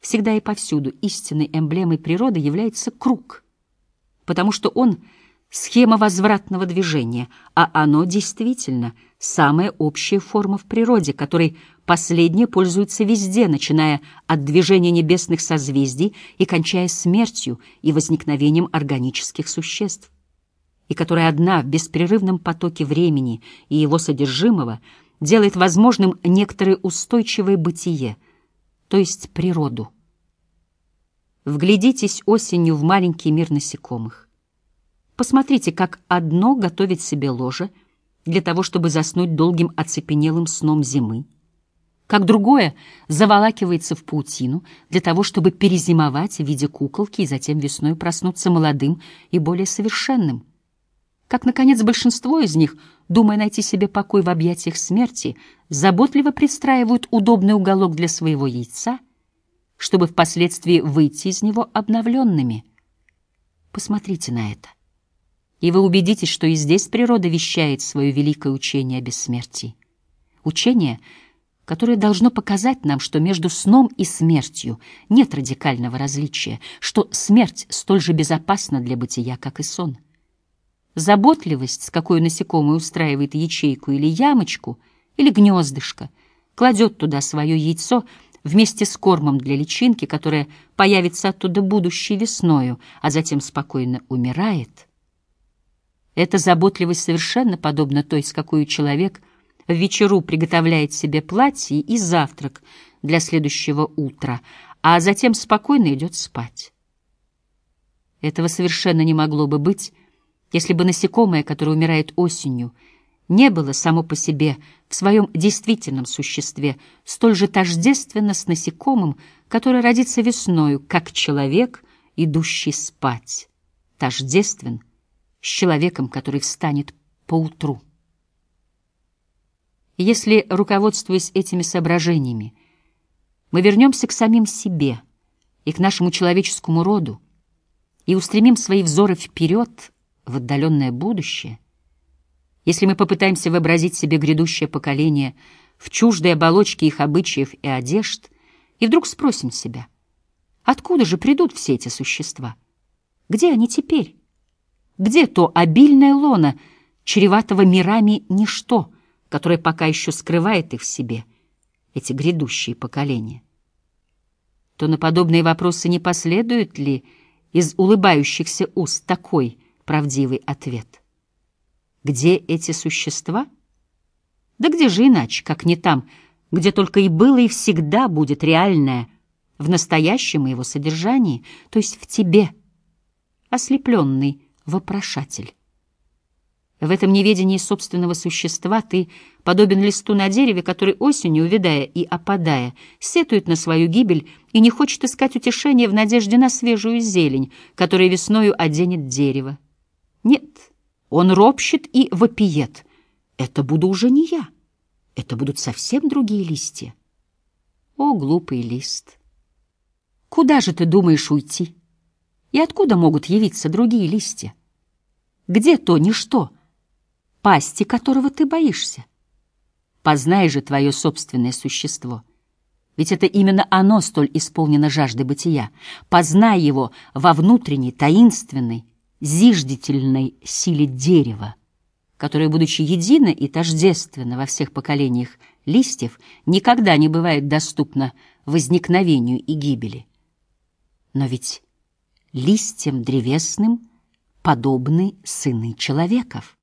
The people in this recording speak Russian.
Всегда и повсюду истинной эмблемой природы является круг, потому что он — схема возвратного движения, а оно действительно самая общая форма в природе, которой последняя пользуется везде, начиная от движения небесных созвездий и кончая смертью и возникновением органических существ, и которая одна в беспрерывном потоке времени и его содержимого делает возможным некоторое устойчивое бытие — то есть природу. Вглядитесь осенью в маленький мир насекомых. Посмотрите, как одно готовит себе ложе для того, чтобы заснуть долгим оцепенелым сном зимы, как другое заволакивается в паутину для того, чтобы перезимовать в виде куколки и затем весной проснуться молодым и более совершенным, как, наконец, большинство из них, думая найти себе покой в объятиях смерти, заботливо пристраивают удобный уголок для своего яйца, чтобы впоследствии выйти из него обновленными. Посмотрите на это, и вы убедитесь, что и здесь природа вещает свое великое учение о бессмертии. Учение, которое должно показать нам, что между сном и смертью нет радикального различия, что смерть столь же безопасна для бытия, как и сон — Заботливость, с какой насекомое устраивает ячейку или ямочку, или гнездышко, кладет туда свое яйцо вместе с кормом для личинки, которая появится оттуда будущей весною, а затем спокойно умирает. Эта заботливость совершенно подобна той, с какой человек в вечеру приготовляет себе платье и завтрак для следующего утра, а затем спокойно идет спать. Этого совершенно не могло бы быть, если бы насекомое, которое умирает осенью, не было само по себе в своем действительном существе столь же тождественно с насекомым, которое родится весною, как человек, идущий спать, тождествен с человеком, который встанет поутру. Если, руководствуясь этими соображениями, мы вернемся к самим себе и к нашему человеческому роду и устремим свои взоры вперед, в отдаленное будущее, если мы попытаемся вообразить себе грядущее поколение в чуждой оболочке их обычаев и одежд, и вдруг спросим себя, откуда же придут все эти существа? Где они теперь? Где то обильное лоно, чреватого мирами ничто, которое пока еще скрывает их в себе, эти грядущие поколения? То на подобные вопросы не последует ли из улыбающихся уст такой – правдивый ответ. Где эти существа? Да где же иначе, как не там, где только и было и всегда будет реальное, в настоящем его содержании, то есть в тебе, ослепленный вопрошатель. В этом неведении собственного существа ты подобен листу на дереве, который осенью, увядая и опадая, сетует на свою гибель и не хочет искать утешения в надежде на свежую зелень, которая весною оденет дерево. Нет, он ропщет и вопиет. Это буду уже не я. Это будут совсем другие листья. О, глупый лист! Куда же ты думаешь уйти? И откуда могут явиться другие листья? Где то ничто, пасти которого ты боишься? Познай же твое собственное существо. Ведь это именно оно столь исполнено жаждой бытия. Познай его во внутренней, таинственной, зиждительной силе дерева, которое, будучи едино и тождественно во всех поколениях листьев, никогда не бывает доступно возникновению и гибели. Но ведь листьям древесным подобны сыны человеков.